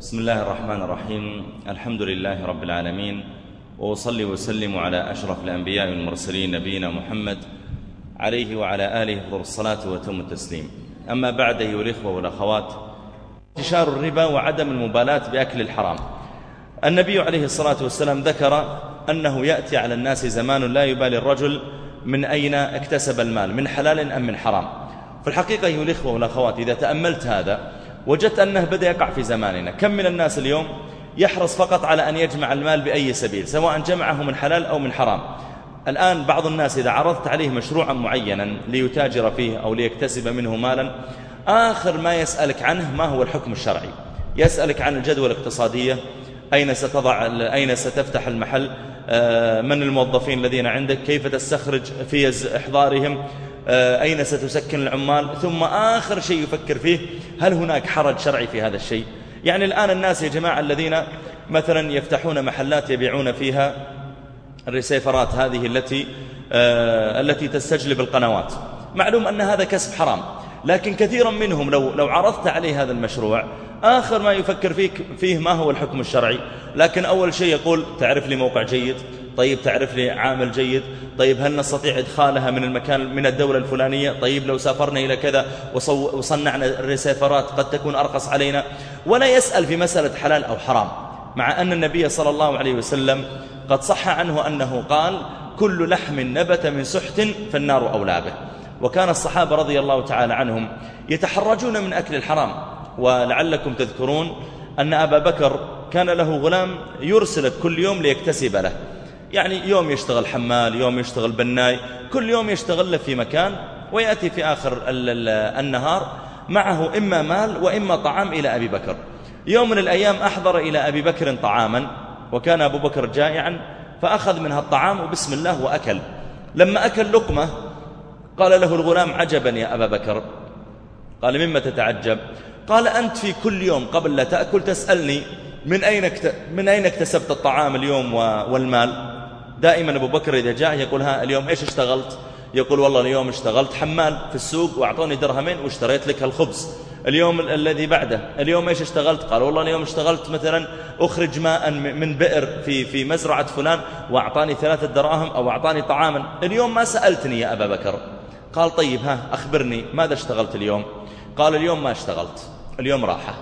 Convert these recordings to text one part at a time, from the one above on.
بسم الله الرحمن الرحيم الحمد لله رب العالمين وأصلي وسلم على أشرف الأنبياء والمرسلين نبينا محمد عليه وعلى آله أفضل الصلاة وتم التسليم أما بعد أيها الإخوة والأخوات انتشار الربا وعدم المبالاة بأكل الحرام النبي عليه الصلاة والسلام ذكر أنه يأتي على الناس زمان لا يبالي الرجل من أين اكتسب المال من حلال أم من حرام في الحقيقة أيها الإخوة والأخوات إذا تأملت هذا وجدت أنه بدأ يقع في زماننا. كم من الناس اليوم يحرص فقط على أن يجمع المال بأي سبيل سواء جمعه من حلال أو من حرام. الآن بعض الناس إذا عرضت عليه مشروعا معينا ليتاجر فيه أو ليكتسب منه مالا آخر ما يسألك عنه ما هو الحكم الشرعي؟ يسألك عن الجدوى الاقتصادية أين ستضع أين ستفتح المحل آه، من الموظفين الذين عندك كيف تستخرج في إحضارهم أين ستسكن العمال؟ ثم آخر شيء يفكر فيه هل هناك حرج شرعي في هذا الشيء؟ يعني الآن الناس يا جماعة الذين مثلا يفتحون محلات يبيعون فيها الريسيفرات هذه التي آه التي تستجلب القنوات. معلوم أن هذا كسب حرام. لكن كثيرا منهم لو, لو عرضت عليه هذا المشروع آخر ما يفكر فيك فيه ما هو الحكم الشرعي. لكن أول شيء يقول تعرف لي موقع جيد؟ طيب تعرف لي عامل جيد؟ طيب هل نستطيع إدخالها من المكان من الدولة الفلانية؟ طيب لو سافرنا إلى كذا وصنعنا الريسيفرات قد تكون أرخص علينا. ولا يسأل في مسألة حلال أو حرام. مع أن النبي صلى الله عليه وسلم قد صح عنه أنه قال كل لحم نبت من سحت فالنار أولى به. وكان الصحابة رضي الله تعالى عنهم يتحرجون من أكل الحرام. ولعلكم تذكرون أن أبا بكر كان له غلام يرسل كل يوم ليكتسب له. يعني يوم يشتغل حمال يوم يشتغل بناي كل يوم يشتغل له في مكان ويأتي في آخر النهار معه إما مال وإما طعام إلى أبي بكر. يوم من الأيام أحضر إلى أبي بكر طعاما وكان أبو بكر جائعا فأخذ منها الطعام وبسم الله وأكل. لما أكل لقمة قال له الغلام عجبا يا أبا بكر. قال مما تتعجب قال أنت في كل يوم قبل لا تأكل تسألني من أين, من أين اكتسبت الطعام اليوم والمال؟ دائما أبو بكر إذا جاء يقول ها اليوم إيش اشتغلت؟ يقول والله اليوم اشتغلت حمال في السوق وأعطوني درهمين واشتريت لك الخبز. اليوم الذي بعده. اليوم إيش اشتغلت؟ قال والله اليوم اشتغلت مثلا أخرج ماء من بئر في, في مزرعة فلان وأعطاني ثلاثة دراهم أو أعطاني طعاما. اليوم ما سألتني يا أبا بكر. قال طيب ها أخبرني ماذا اشتغلت اليوم؟ قال اليوم ما اشتغلت اليوم راحة.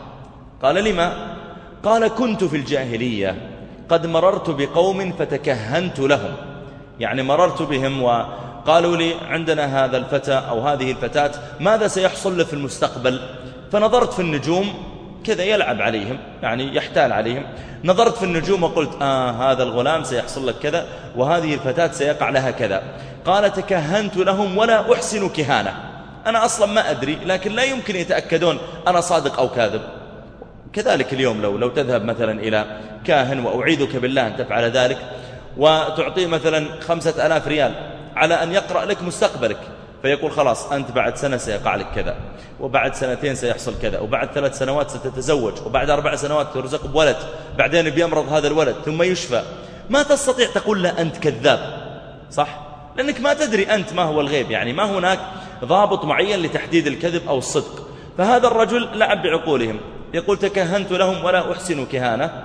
قال لما؟ قال كنت في الجاهلية قد مررت بقوم فتكهنت لهم. يعني مررت بهم وقالوا لي عندنا هذا الفتى أو هذه الفتاة ماذا سيحصل له في المستقبل؟ فنظرت في النجوم كذا يلعب عليهم يعني يحتال عليهم. نظرت في النجوم وقلت آه هذا الغلام سيحصل لك كذا وهذه الفتاة سيقع لها كذا. قال تكهنت لهم ولا أحسن كهانة. أنا أصلا ما أدري لكن لا يمكن يتأكدون أنا صادق أو كاذب. كذلك اليوم لو لو تذهب مثلا إلى كاهن وأعيذك بالله أن تفعل ذلك وتعطيه مثلا خمسة ألاف ريال على أن يقرأ لك مستقبلك. فيقول خلاص أنت بعد سنة سيقع لك كذا وبعد سنتين سيحصل كذا وبعد ثلاث سنوات ستتزوج وبعد أربع سنوات ترزق بولد بعدين بيمرض هذا الولد ثم يشفى. ما تستطيع تقول له أنت كذاب صح؟ لأنك ما تدري أنت ما هو الغيب يعني ما هناك ضابط معين لتحديد الكذب أو الصدق. فهذا الرجل لعب بعقولهم يقول تكهنت لهم ولا أحسن كهانة.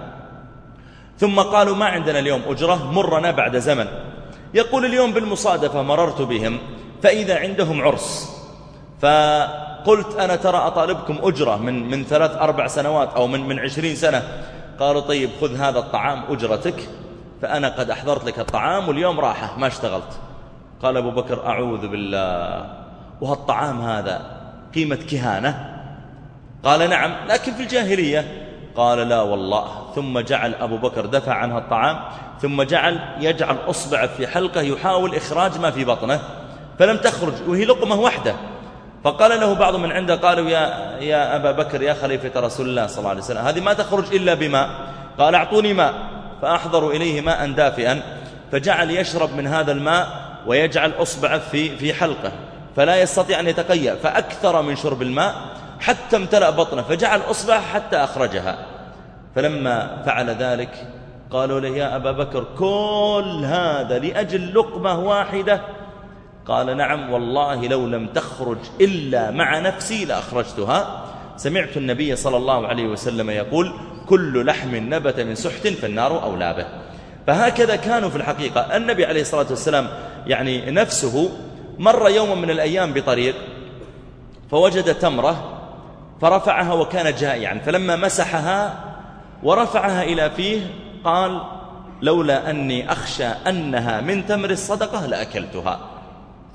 ثم قالوا ما عندنا اليوم أجرة مرنا بعد زمن. يقول اليوم بالمصادفة مررت بهم فإذا عندهم عرس. فقلت أنا ترى أطالبكم أجرة من, من ثلاث أربع سنوات أو من, من عشرين سنة. قالوا طيب خذ هذا الطعام أجرتك فأنا قد أحضرت لك الطعام واليوم راحة ما اشتغلت. قال أبو بكر أعوذ بالله. وهالطعام هذا قيمة كهانة؟ قال نعم لكن في الجاهلية. قال لا والله. ثم جعل أبو بكر دفع عنها الطعام ثم جعل يجعل أصبع في حلقة يحاول إخراج ما في بطنه. فلم تخرج وهي لقمة واحدة فقال له بعض من عنده قالوا يا, يا أبا بكر يا خليفة رسول الله صلى الله عليه وسلم هذه ما تخرج إلا بماء. قال أعطوني ماء. فأحضروا إليه ماء دافئا فجعل يشرب من هذا الماء ويجعل أصبعه في, في حلقة فلا يستطيع أن يتقيأ. فأكثر من شرب الماء حتى امتلأ بطنه فجعل أصبع حتى أخرجها. فلما فعل ذلك قالوا له يا أبا بكر كل هذا لأجل لقمة واحدة. قال نعم والله لو لم تخرج إلا مع نفسي لأخرجتها. سمعت النبي صلى الله عليه وسلم يقول كل لحم نبت من سحت فالنار أولى به. فهكذا كانوا في الحقيقة. النبي عليه الصلاة والسلام يعني نفسه مر يوم من الأيام بطريق فوجد تمرة فرفعها وكان جائعا. فلما مسحها ورفعها إلى فيه قال لولا أني أخشى أنها من تمر الصدقة لأكلتها.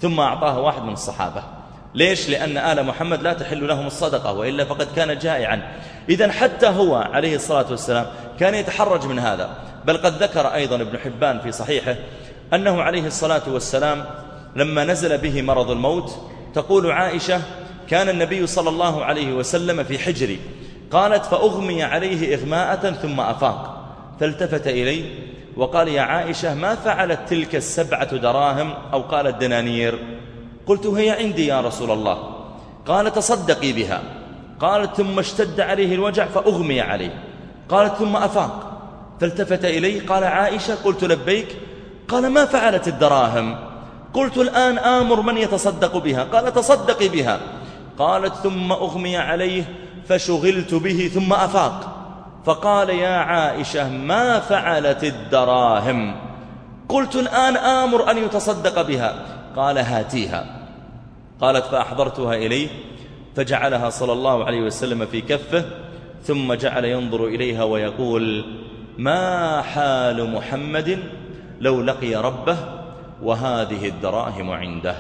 ثم أعطاها واحد من الصحابة. ليش؟ لأن آل محمد لا تحل لهم الصدقة وإلا فقد كان جائعا. إذا حتى هو عليه الصلاة والسلام كان يتحرج من هذا. بل قد ذكر أيضا ابن حبان في صحيحه أنه عليه الصلاة والسلام لما نزل به مرض الموت تقول عائشة كان النبي صلى الله عليه وسلم في حجري. قالت فأغمي عليه إغماءة ثم أفاق. فالتفت إلي وقال يا عائشة ما فعلت تلك السبعة دراهم؟ أو قالت دنانير قلت هي عندي يا رسول الله. قال تصدقي بها. قالت ثم اشتد عليه الوجع فأغمي عليه. قالت ثم أفاق. فالتفت إلي قال عائشة قلت لبيك. قال ما فعلت الدراهم؟ قلت الآن آمر من يتصدق بها. قال تصدقي بها. قالت ثم أغمي عليه فشغلت به ثم أفاق. فقال يا عائشة ما فعلت الدراهم؟ قلت الآن آمر أن يتصدق بها. قال هاتيها. قالت فأحضرتها إليه فجعلها صلى الله عليه وسلم في كفه ثم جعل ينظر إليها ويقول ما حال محمد لو لقي ربه وهذه الدراهم عنده؟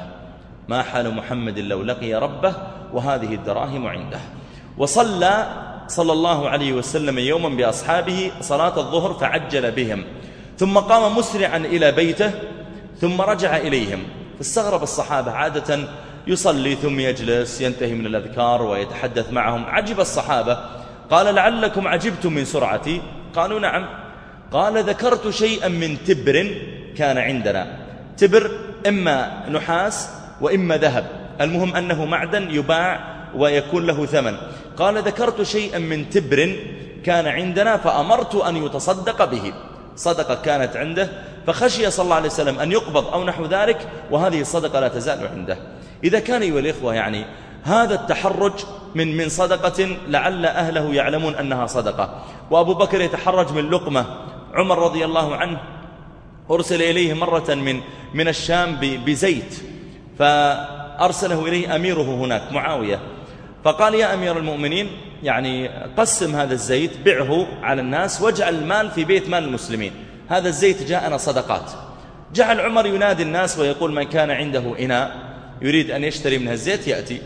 ما حال محمد لو لقي ربه وهذه الدراهم عنده؟ وصلى صلى الله عليه وسلم يوما بأصحابه صلاة الظهر فعجل بهم. ثم قام مسرعا إلى بيته ثم رجع إليهم. فاستغرب الصحابة عادة يصلي ثم يجلس ينتهي من الأذكار ويتحدث معهم. عجب الصحابة. قال لعلكم عجبتم من سرعتي. قالوا نعم. قال ذكرت شيئا من تبر كان عندنا. تبر إما نحاس وإما ذهب. المهم أنه معدن يباع ويكون له ثمن. قال ذكرت شيئا من تبر كان عندنا فأمرت أن يتصدق به. صدقة كانت عنده فخشي صلى الله عليه وسلم أن يقبض أو نحو ذلك وهذه الصدقة لا تزال عنده. إذا كان أيها الإخوة يعني هذا التحرج من من صدقة لعل أهله يعلمون أنها صدقة. وأبو بكر يتحرج من لقمة. عمر رضي الله عنه أرسل إليه مرة من من الشام بزيت فأرسله إليه أميره هناك معاوية. فقال يا أمير المؤمنين يعني قسم هذا الزيت بعه على الناس واجعل المال في بيت مال المسلمين. هذا الزيت جاءنا صدقات. جعل عمر ينادي الناس ويقول من كان عنده إناء يريد أن يشتري منها الزيت يأتي.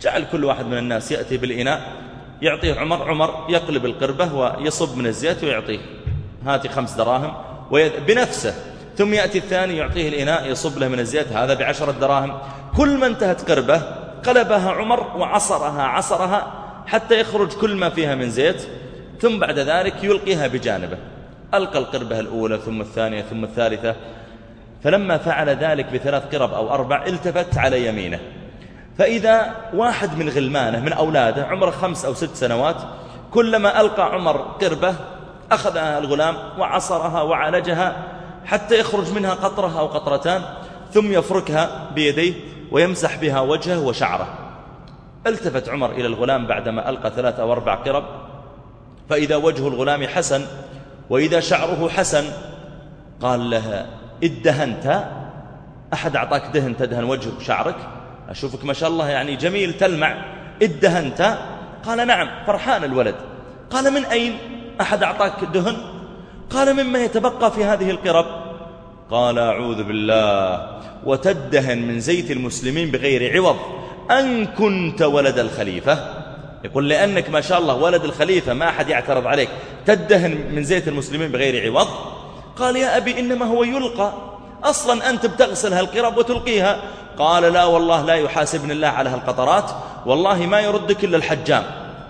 جعل كل واحد من الناس يأتي بالإناء يعطيه عمر عمر يقلب القربة ويصب من الزيت ويعطيه. هاتي خمس دراهم بنفسه. ثم يأتي الثاني يعطيه الإناء يصب له من الزيت هذا بعشرة دراهم. كل ما انتهت قربة قلبها عمر وعصرها عصرها حتى يخرج كل ما فيها من زيت ثم بعد ذلك يلقيها بجانبه. ألقى القربة الأولى ثم الثانية ثم الثالثة. فلما فعل ذلك بثلاث قرب أو أربع التفت على يمينه. فإذا واحد من غلمانه من أولاده عمره خمس أو ست سنوات كلما ألقى عمر قربة أخذها الغلام وعصرها وعالجها حتى يخرج منها قطرة أو قطرتان ثم يفركها بيديه ويمسح بها وجهه وشعره. التفت عمر إلى الغلام بعدما ألقى ثلاثة أو أربع قرب فإذا وجه الغلام حسن وإذا شعره حسن قال لها ادهنت؟ أحد أعطاك دهن تدهن وجهك وشعرك أشوفك ما شاء الله يعني جميل تلمع. ادهنت؟ قال نعم فرحان الولد. قال من أين؟ أحد أعطاك دهن؟ قال مما يتبقى في هذه القرب. قال أعوذ بالله وتدهن من زيت المسلمين بغير عوض أن كنت ولد الخليفة. يقول لأنك ما شاء الله ولد الخليفة ما أحد يعترض عليك. تدهن من زيت المسلمين بغير عوض؟ قال يا أبي إنما هو يلقى. أصلا أنت بتغسل هالقرب وتلقيها. قال لا والله لا يحاسبني الله على هالقطرات. والله ما يردك إلا الحجام.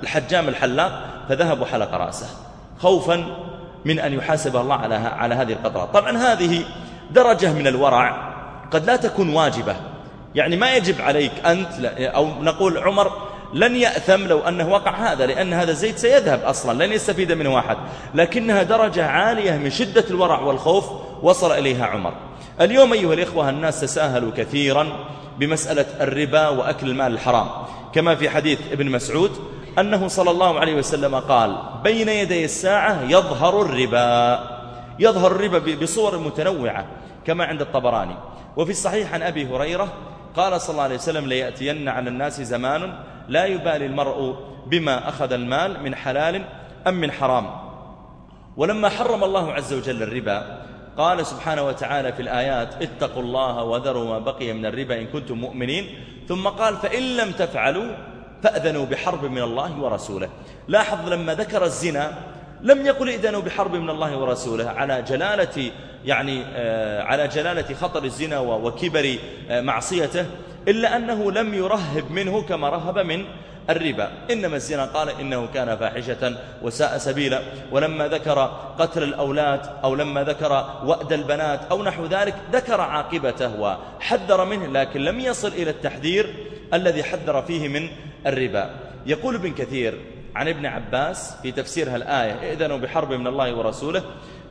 الحجام الحلاق فذهب وحلق رأسه. خوفا من أن يحاسب الله على على هذه القطرات. طبعا هذه درجة من الورع قد لا تكون واجبة. يعني ما يجب عليك أنت أو نقول عمر لن يأثم لو أنه وقع هذا لأن هذا الزيت سيذهب أصلا لن يستفيد منه أحد. لكنها درجة عالية من شدة الورع والخوف وصل إليها عمر. اليوم أيها الإخوة الناس تساهلوا كثيرا بمسألة الربا وأكل المال الحرام. كما في حديث ابن مسعود أنه صلى الله عليه وسلم قال بين يدي الساعة يظهر الربا. يظهر الربا بصور متنوعة كما عند الطبراني. وفي الصحيح عن أبي هريرة قال صلى الله عليه وسلم ليأتين على الناس زمان لا يبالي المرء بما أخذ المال من حلال أم من حرام. ولما حرم الله عز وجل الربا قال سبحانه وتعالى في الآيات اتقوا الله وذروا ما بقي من الربا إن كنتم مؤمنين. ثم قال فإن لم تفعلوا فأذنوا بحرب من الله ورسوله. لاحظ لما ذكر الزنا لم يقل إذنوا بحرب من الله ورسوله على جلالة يعني آه، على جلالة خطر الزنا وكبر آه، معصيته إلا أنه لم يرهب منه كما رهب من الربا. إنما الزنا قال إنه كان فاحشة وساء سبيلا. ولما ذكر قتل الأولاد أو لما ذكر وأد البنات أو نحو ذلك ذكر عاقبته وحذر منه لكن لم يصل إلى التحذير الذي حذر فيه من الربا. يقول ابن كثير عن ابن عباس في تفسيرها الآية ائذنوا بحرب من الله ورسوله.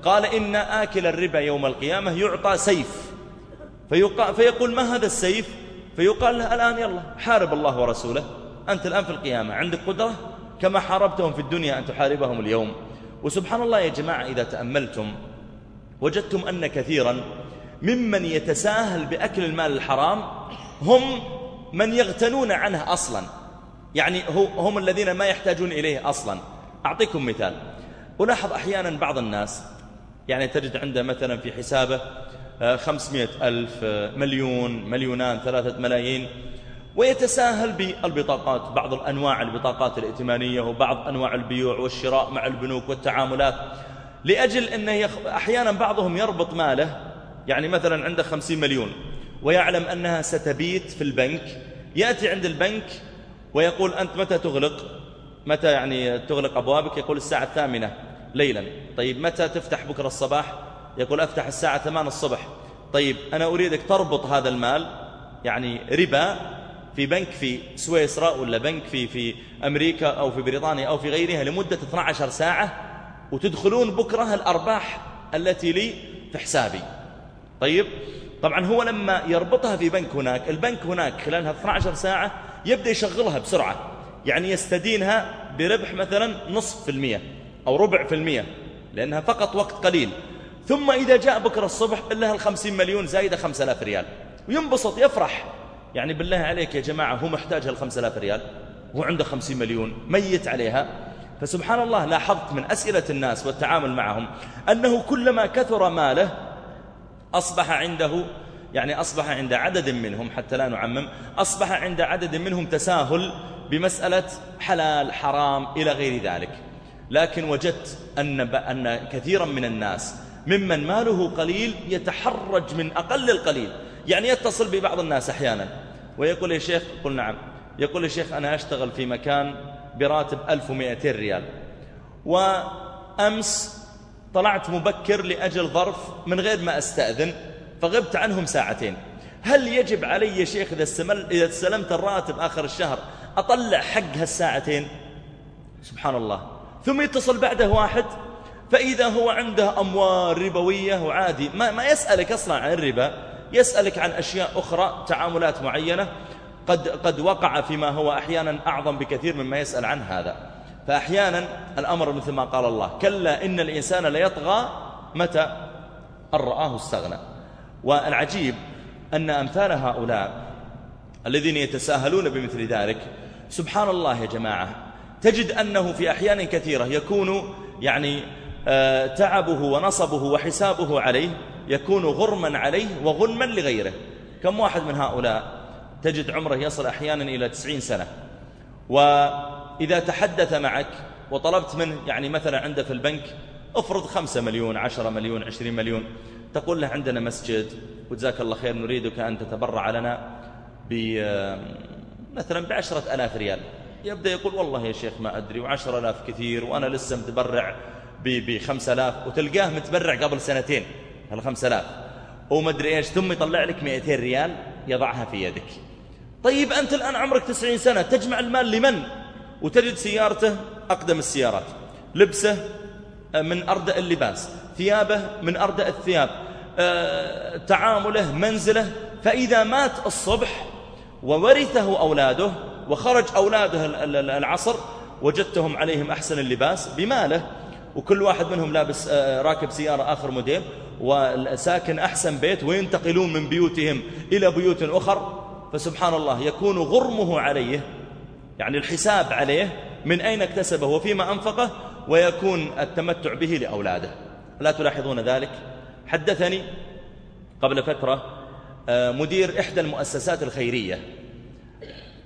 قال إن آكل الربا يوم القيامة يعطى سيف. فيقول ما هذا السيف؟ فيقال له الآن يلا حارب الله ورسوله. أنت الآن في القيامة عندك قدرة؟ كما حاربتهم في الدنيا أن تحاربهم اليوم. وسبحان الله يا جماعة إذا تأملتم وجدتم أن كثيرا ممن يتساهل بأكل المال الحرام هم من يغتنون عنه أصلا. يعني هم الذين ما يحتاجون إليه أصلا. أعطيكم مثال. ألاحظ أحيانا بعض الناس يعني تجد عنده مثلا في حسابه آه، خمسمائة ألف آه، مليون مليونان ثلاثة ملايين ويتساهل بالبطاقات بعض الأنواع البطاقات الائتمانية وبعض أنواع البيوع والشراء مع البنوك والتعاملات لأجل أنه أحيانا بعضهم يربط ماله يعني مثلا عنده خمسين مليون ويعلم أنها ستبيت في البنك يأتي عند البنك ويقول أنت متى تغلق؟ متى يعني تغلق أبوابك؟ يقول الساعة الثامنة ليلا. طيب متى تفتح بكرة الصباح؟ يقول أفتح الساعة ثمان الصبح. طيب أنا أريدك تربط هذا المال يعني ربا في بنك في سويسرا ولا بنك في في أمريكا أو في بريطانيا أو في غيرها لمدة 12 ساعة وتدخلون بكرة الأرباح التي لي في حسابي. طيب طبعا هو لما يربطها في بنك هناك البنك هناك خلالها 12 ساعة يبدأ يشغلها بسرعة. يعني يستدينها بربح مثلا نصف في المية أو ربع في المية لأنها فقط وقت قليل. ثم إذا جاء بكرة الصبح إلا الخمسين مليون زايدة خمسة آلاف ريال. وينبسط يفرح. يعني بالله عليك يا جماعة هو محتاج هالخمسة آلاف ريال؟ هو عنده خمسين مليون ميت عليها. فسبحان الله لاحظت من أسئلة الناس والتعامل معهم أنه كلما كثر ماله أصبح عنده يعني أصبح عند عدد منهم حتى لا نعمم أصبح عند عدد منهم تساهل بمسألة حلال حرام إلى غير ذلك. لكن وجدت أن, أن كثيرا من الناس ممن ماله قليل يتحرج من أقل القليل. يعني يتصل ببعض الناس أحيانا ويقول يا شيخ قل نعم. يقول يا شيخ أنا أشتغل في مكان براتب 1200 ريال. وأمس طلعت مبكر لأجل ظرف من غير ما أستأذن. فغبت عنهم ساعتين. هل يجب علي يا شيخ إذا, إذا استلمت الراتب آخر الشهر أطلع حق هالساعتين؟ سبحان الله ثم يتصل بعده واحد فإذا هو عنده أموال ربوية وعادي ما, ما يسألك أصلا عن الربا يسألك عن أشياء أخرى تعاملات معينة قد, قد وقع فيما هو أحيانا أعظم بكثير مما يسأل عن هذا. فأحيانا الأمر مثل ما قال الله كلا إن الإنسان ليطغى متى؟ أن رآه استغنى. والعجيب أن أمثال هؤلاء الذين يتساهلون بمثل ذلك سبحان الله يا جماعة تجد أنه في أحيان كثيرة يكون يعني آه، تعبه ونصبه وحسابه عليه يكون غرما عليه وغنما لغيره. كم واحد من هؤلاء تجد عمره يصل أحيانا إلى تسعين سنة؟ وإذا تحدث معك وطلبت منه يعني مثلا عنده في البنك افرض خمسة مليون عشرة مليون عشرين مليون تقول له عندنا مسجد وجزاك الله خير نريدك أن تتبرع لنا مثلا بعشرة ألاف ريال. يبدأ يقول والله يا شيخ ما أدري وعشر ألاف كثير وأنا لسه متبرع بخمس ألاف وتلقاه متبرع قبل سنتين هالخمس ألاف؟ وما أدري إيش ثم يطلع لك 200 ريال يضعها في يدك. طيب أنت الآن عمرك 90 سنة تجمع المال لمن؟ وتجد سيارته أقدم السيارات. لبسه آه، من أردأ اللباس. ثيابه من أردأ الثياب. تعامله منزله فإذا مات الصبح وورثه أولاده وخرج أولاده العصر وجدتهم عليهم أحسن اللباس بماله. وكل واحد منهم لابس آه، راكب سيارة آخر موديل وساكن أحسن بيت وينتقلون من بيوتهم إلى بيوت أخر. فسبحان الله يكون غرمه عليه يعني الحساب عليه من أين اكتسبه وفيما أنفقه ويكون التمتع به لأولاده. لا تلاحظون ذلك؟ حدثني قبل فترة آه، مدير إحدى المؤسسات الخيرية.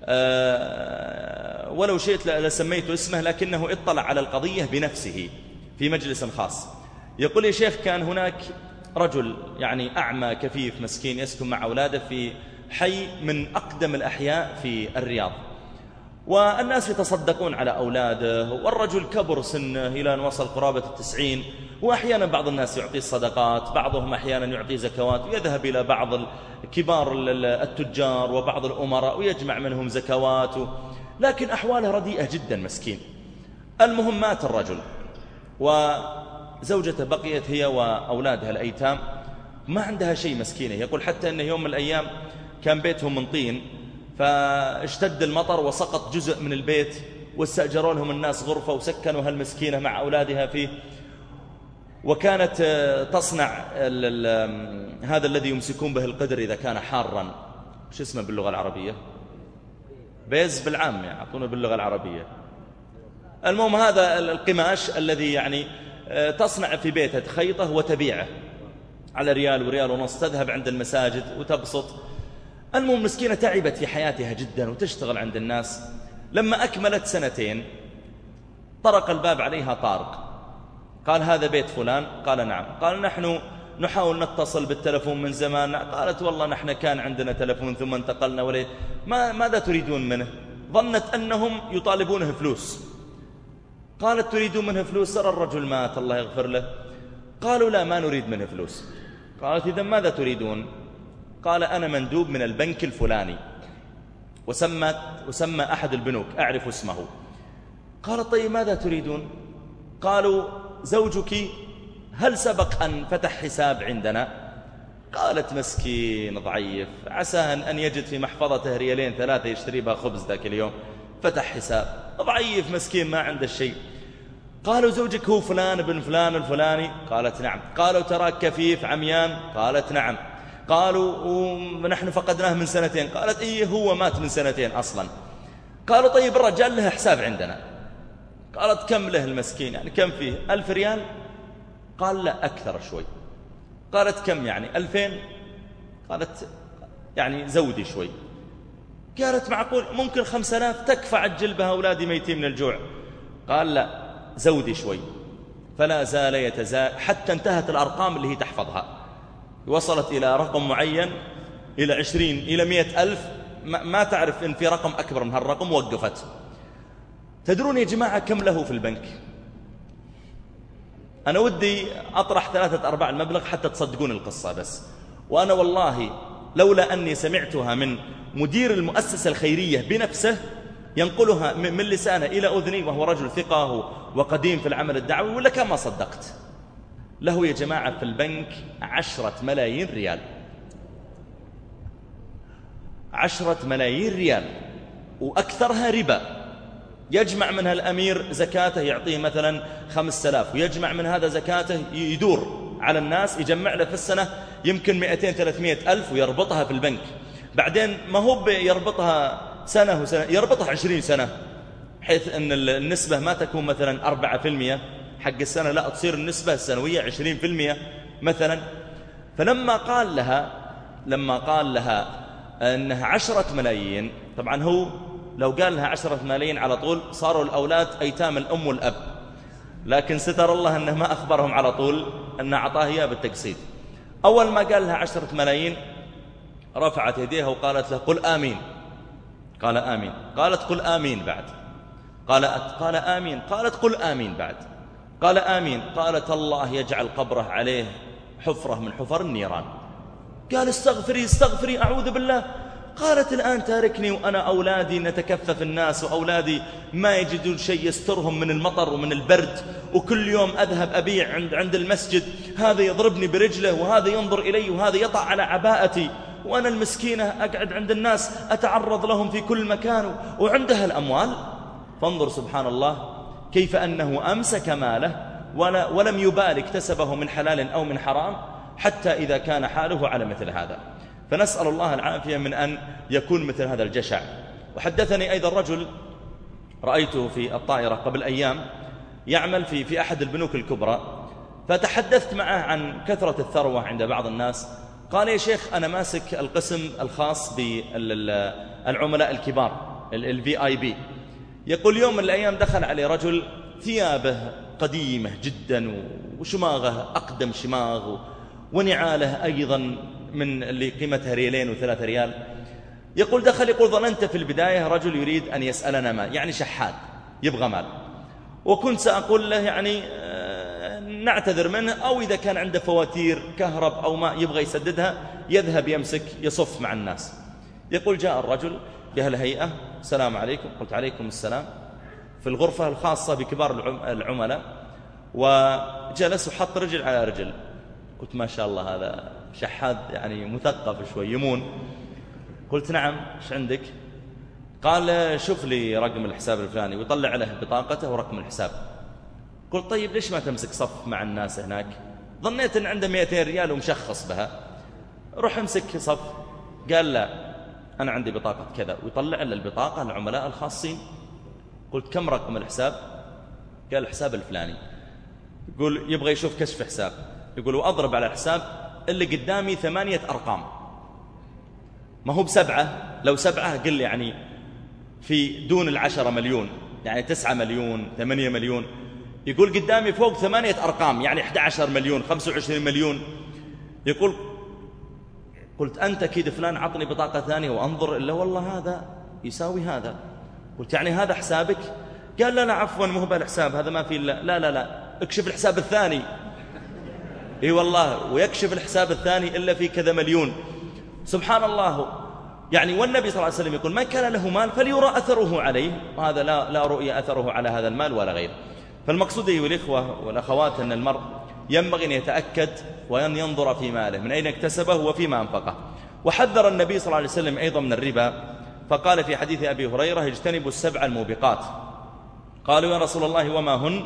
آه، ولو شئت لسميت اسمه لكنه اطلع على القضية بنفسه في مجلس خاص. يقول يا شيخ كان هناك رجل يعني أعمى كفيف مسكين يسكن مع أولاده في حي من أقدم الأحياء في الرياض. والناس يتصدقون على أولاده والرجل كبر سنه إلى أن وصل قرابة التسعين وأحيانا بعض الناس يعطي الصدقات بعضهم أحيانا يعطي زكوات ويذهب إلى بعض كبار التجار وبعض الأمراء ويجمع منهم زكوات لكن أحواله رديئة جدا مسكين. المهم مات الرجل وزوجته بقيت هي وأولادها الأيتام ما عندها شيء مسكينة. يقول حتى أنه يوم من الأيام كان بيتهم من طين فاشتد المطر وسقط جزء من البيت واستأجروا لهم الناس غرفة وسكنوا هالمسكينة مع أولادها فيه. وكانت تصنع هذا الذي يمسكون به القدر إذا كان حارا. شو اسمه باللغة العربية؟ بيز بالعام يعطونه باللغة العربية. المهم هذا القماش الذي يعني تصنع في بيتها تخيطه وتبيعه على ريال وريال ونص تذهب عند المساجد وتبسط. المهم مسكينة تعبت في حياتها جدا وتشتغل عند الناس. لما أكملت سنتين طرق الباب عليها طارق. قال هذا بيت فلان؟ قال نعم. قال نحن نحاول نتصل بالتلفون من زمان. قالت والله نحن كان عندنا تلفون ثم انتقلنا وليه ما ماذا تريدون منه؟ ظنت أنهم يطالبونه فلوس. قالت تريدون منه فلوس؟ ترى الرجل مات الله يغفر له. قالوا لا ما نريد منه فلوس. قالت إذا ماذا تريدون؟ قال أنا مندوب من البنك الفلاني. وسمى, وسمى أحد البنوك أعرف اسمه. قال طيب ماذا تريدون؟ قالوا زوجك هل سبق أن فتح حساب عندنا؟ قالت مسكين ضعيف عسى أن يجد في محفظته ريالين ثلاثة يشتري بها خبز ذاك اليوم. فتح حساب. ضعيف مسكين ما عنده شيء. قالوا زوجك هو فلان بن فلان الفلاني؟ قالت نعم. قالوا تراك كفيف عميان؟ قالت نعم. قالوا ونحن فقدناه من سنتين. قالت إيه هو مات من سنتين أصلا. قالوا طيب الرجال له حساب عندنا. قالت كم له المسكين؟ يعني كم فيه؟ ألف ريال؟ قال لا أكثر شوي. قالت كم يعني؟ ألفين؟ قالت يعني زودي شوي. قالت معقول؟ ممكن خمسة آلاف؟ تكفى عجل بها أولادي ميتين من الجوع. قال لا زودي شوي. فلا زال يتزال حتى انتهت الأرقام اللي هي تحفظها. وصلت إلى رقم معين إلى عشرين إلى مئة ألف. ما تعرف إن في رقم أكبر من هالرقم وقفت. تدرون يا جماعة كم له في البنك؟ أنا ودي أطرح ثلاثة أرباع المبلغ حتى تصدقون القصة بس. وأنا والله لولا أني سمعتها من مدير المؤسسة الخيرية بنفسه ينقلها من لسانه إلى أذني وهو رجل ثقة وقديم في العمل الدعوي ولا كان ما صدقت؟ له يا جماعة في البنك عشرة ملايين ريال. عشرة ملايين ريال وأكثرها ربا. يجمع منها الأمير زكاته يعطيه مثلا خمس سلاف ويجمع من هذا زكاته يدور على الناس يجمع له في السنة يمكن مئتين ثلاثمائة ألف ويربطها في البنك. بعدين ما هو يربطها سنة وسنة يربطها عشرين سنة حيث أن النسبة ما تكون مثلا أربعة في المية حق السنة لا تصير النسبة السنوية عشرين في المية مثلا. فلما قال لها لما قال لها أنها عشرة ملايين طبعا هو لو قال لها عشرة ملايين على طول صاروا الأولاد أيتام الأم والأب. لكن ستر الله أنه ما أخبرهم على طول أنه أعطاه إياه بالتقسيط. أول ما قال لها عشرة ملايين رفعت يديها وقالت له قل آمين. قال آمين. قالت قل آمين بعد. قالت قال آمين. قالت قل آمين بعد. قال آمين. قالت الله يجعل قبره عليه حفرة من حفر النيران. قال استغفري استغفري أعوذ بالله. قالت الآن تاركني وأنا أولادي نتكفف الناس وأولادي ما يجدون شيء يسترهم من المطر ومن البرد وكل يوم أذهب أبيع عند, عند المسجد. هذا يضربني برجله وهذا ينظر إلي وهذا يطع على عباءتي. وأنا المسكينة أقعد عند الناس أتعرض لهم في كل مكان وعندها الأموال. فانظر سبحان الله كيف أنه أمسك ماله ولا ولم يبال اكتسبه من حلال أو من حرام حتى إذا كان حاله على مثل هذا. فنسأل الله العافية من أن يكون مثل هذا الجشع. وحدثني أيضا رجل رأيته في الطائرة قبل أيام يعمل في في أحد البنوك الكبرى فتحدثت معه عن كثرة الثروة عند بعض الناس. قال يا شيخ أنا ماسك القسم الخاص بالعملاء الكبار الفي اي بي يقول يوم من الأيام دخل عليه رجل ثيابه قديمة جدا وشماغه أقدم شماغ ونعاله أيضا من اللي قيمتها ريالين وثلاثة ريال. يقول دخل يقول ظننت في البداية رجل يريد أن يسألنا مال يعني شحاد يبغى مال. وكنت سأقول له يعني آه، نعتذر منه أو إذا كان عنده فواتير كهرب أو ما يبغى يسددها يذهب يمسك يصف مع الناس. يقول جاء الرجل بهالهيئة السلام عليكم قلت عليكم السلام في الغرفة الخاصة بكبار العملاء وجلس وحط رجل على رجل. قلت ما شاء الله هذا شحاد يعني مثقف شوي يمون. قلت نعم إيش عندك؟ قال شوف لي رقم الحساب الفلاني ويطلع له بطاقته ورقم الحساب. قلت طيب ليش ما تمسك صف مع الناس هناك؟ ظنيت إن عنده 200 ريال ومشخص بها. روح امسك صف. قال لا أنا عندي بطاقة كذا. ويطلع له البطاقة للعملاء الخاصين. قلت كم رقم الحساب؟ قال الحساب الفلاني. يقول يبغى يشوف كشف حساب. يقول وأضرب على الحساب اللي قدامي ثمانية أرقام. ما هو بسبعة؟ لو سبعة قل يعني في دون العشرة مليون يعني تسعة مليون ثمانية مليون. يقول قدامي فوق ثمانية أرقام يعني 11 مليون 25 مليون. يقول قلت أنت أكيد فلان عطني بطاقة ثانية وأنظر إلا والله هذا يساوي هذا. قلت يعني هذا حسابك؟ قال لا لا عفوا مو بالحساب هذا ما في إلا لا لا لا اكشف الحساب الثاني. إي والله ويكشف الحساب الثاني إلا في كذا مليون. سبحان الله يعني والنبي صلى الله عليه وسلم يقول من كان له مال فليرى أثره عليه. وهذا لا, لا رؤية أثره على هذا المال ولا غيره. فالمقصود أيها الإخوة والأخوات أن المرء ينبغي أن يتأكد وأن ينظر في ماله من أين اكتسبه وفيما أنفقه. وحذر النبي صلى الله عليه وسلم أيضا من الربا. فقال في حديث أبي هريرة اجتنبوا السبع الموبقات. قالوا يا رسول الله وما هن؟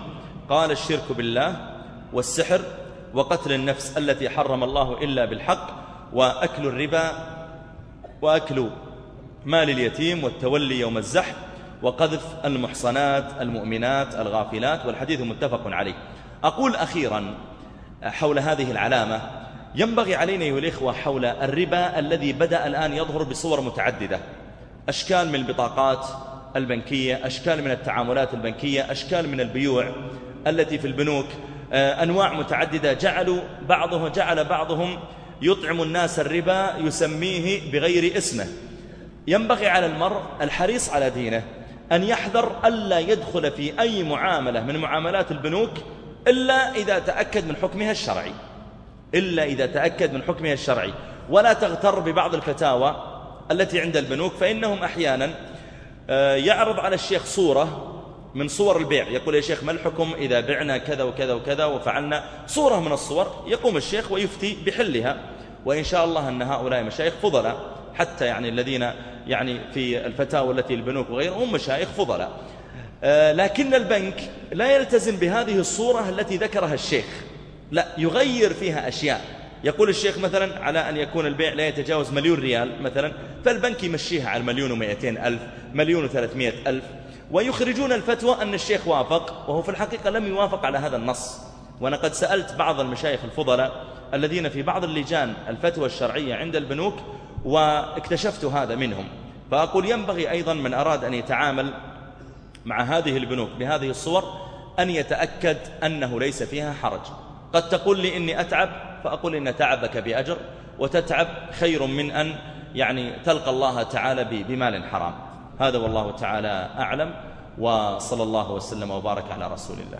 قال الشرك بالله والسحر وقتل النفس التي حرم الله إلا بالحق وأكل الربا وأكل مال اليتيم والتولي يوم الزحف وقذف المحصنات المؤمنات الغافلات والحديث متفق عليه. أقول أخيرا حول هذه العلامة ينبغي علينا أيها الإخوة حول الربا الذي بدأ الآن يظهر بصور متعددة. أشكال من البطاقات البنكية أشكال من التعاملات البنكية أشكال من البيوع التي في البنوك أنواع متعددة. جعلوا بعضهم جعل بعضهم يطعم الناس الربا يسميه بغير اسمه. ينبغي على المرء الحريص على دينه أن يحذر ألا يدخل في أي معاملة من معاملات البنوك إلا إذا تأكد من حكمها الشرعي. إلا إذا تأكد من حكمها الشرعي. ولا تغتر ببعض الفتاوى التي عند البنوك فإنهم أحيانا آه، يعرض على الشيخ صورة من صور البيع. يقول يا شيخ ما الحكم إذا بعنا كذا وكذا وكذا وفعلنا صورة من الصور؟ يقوم الشيخ ويفتي بحلها. وإن شاء الله أن هؤلاء مشايخ فضلاء حتى يعني الذين يعني في الفتاوى التي البنوك وغيرهم مشايخ فضلاء. آه، لكن البنك لا يلتزم بهذه الصورة التي ذكرها الشيخ. لا يغير فيها أشياء. يقول الشيخ مثلا على أن يكون البيع لا يتجاوز مليون ريال مثلا فالبنك يمشيها على مليون ومئتين ألف مليون وثلاثمائة ألف. ويخرجون الفتوى أن الشيخ وافق وهو في الحقيقة لم يوافق على هذا النص. وأنا قد سألت بعض المشايخ الفضلاء الذين في بعض اللجان الفتوى الشرعية عند البنوك واكتشفت هذا منهم. فأقول ينبغي أيضا من أراد أن يتعامل مع هذه البنوك بهذه الصور أن يتأكد أنه ليس فيها حرج. قد تقول لي إني أتعب فأقول إن تعبك بأجر وتتعب خير من أن يعني تلقى الله تعالى بمال حرام. هذا والله تعالى أعلم وصلى الله وسلم وبارك على رسول الله.